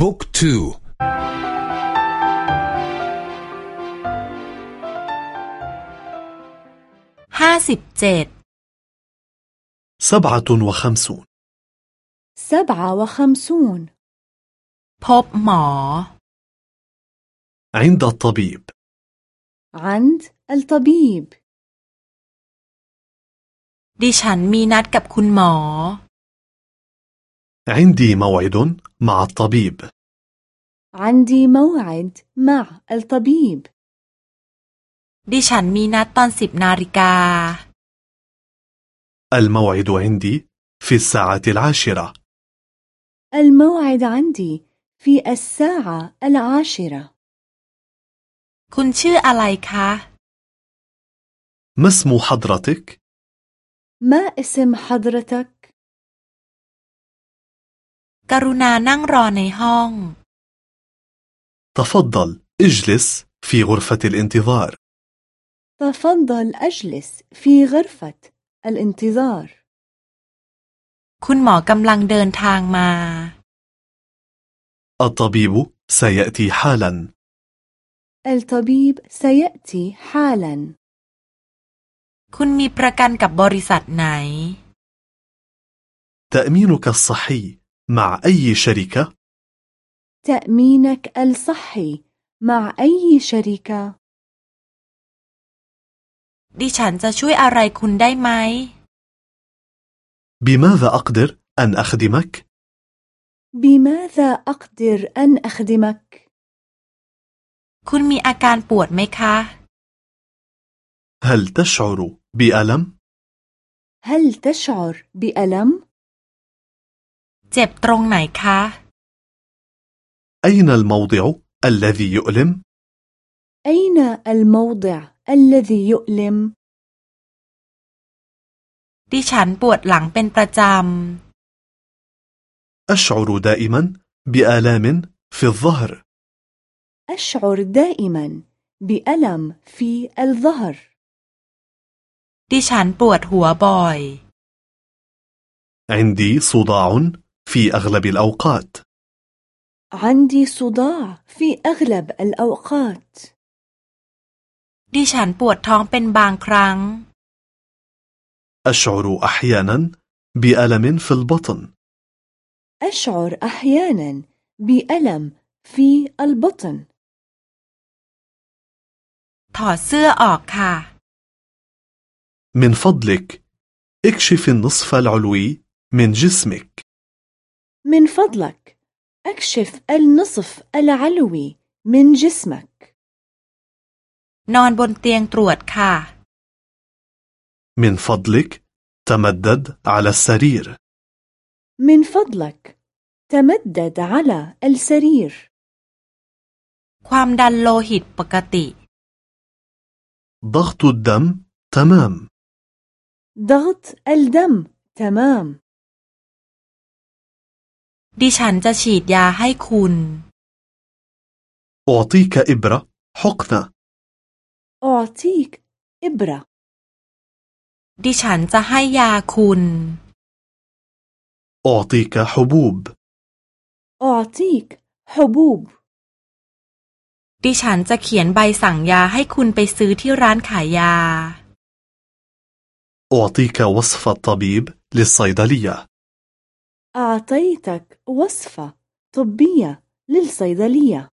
บุ๊กทูห้าสิบเจ็ด سبعة وخمسون سبعة وخمسون พบหมอ عند الطبيب عند الطبيب ดิฉันมีนัดกับคุณหมอ عندي موعد مع الطبيب عندي موعد مع الطبيب ดิฉันมีนัดตอนสิบนาฬิกา الموعد عندي في الساعة العاشرة الموعد عندي في الساعة العاشرة คุณชื่ออะไรคะ ما اسم حضرتك؟ ما اسم حضرتك؟ กรุณานั่งรอในห้อง تفضل اجلس في غرفة الانتظار تفضل أجلس في غرفة الانتظار คุณหมอกำลังเดินทางมา الطبيب سيأتي حالا الطبيب سيأتي حالا คุณมีประกันกับบริษัทไหน تأمينك الصحي مع أي شركة؟ تأمينك الصحي مع أي شركة؟ ดิฉันจะช่วยอะไรคุณได้ไหม بماذا أقدر أن أخدمك؟ بماذا أقدر أن أخدمك؟ คุณมีอาการปวดไหมคะ هل تشعر بألم؟ هل تشعر بألم؟ เจ็บตรงไหนคะ أين الموضع الذي يؤلم؟ أين الموضع الذي يؤلم؟ ดิฉันปวดหลังเป็นประจ أشعر دائما بآلام في الظهر أشعر دائما بألم في الظهر ำ ดิฉันปวดหัวบ่อย عندي صداع في أغلب الأوقات عندي صداع في أغلب الأوقات ดิฉันปวดท้องเป็นบางครั้ง أشعر أحيانا بألم في البطن أشعر أحيانا بألم في البطن ถอดเสื้อออกค่ะ من فضلك اكشف النصف العلوي من جسمك من فضلك أكشف النصف العلوي من جسمك นอนบนเตียงตรวจค่ะ من فضلك تمدد على السرير من فضلك تمدد على السرير ความดันโลหิตปกติ ضغط الدم تمام ضغط الدم تمام ดิฉันจะฉีดยาให้คุณ أعطيك إبرة حقنة أعطيك إبرة ดิฉันจะให้ยาคุณ أعطيك حبوب أعطيك حبوب ดิฉันจะเขียนใบสั่งยาให้คุณไปซื้อที่ร้านขายยา أعطيك وصف الطبيب للصيدلية أعطيتك وصفة طبية للصيدلية.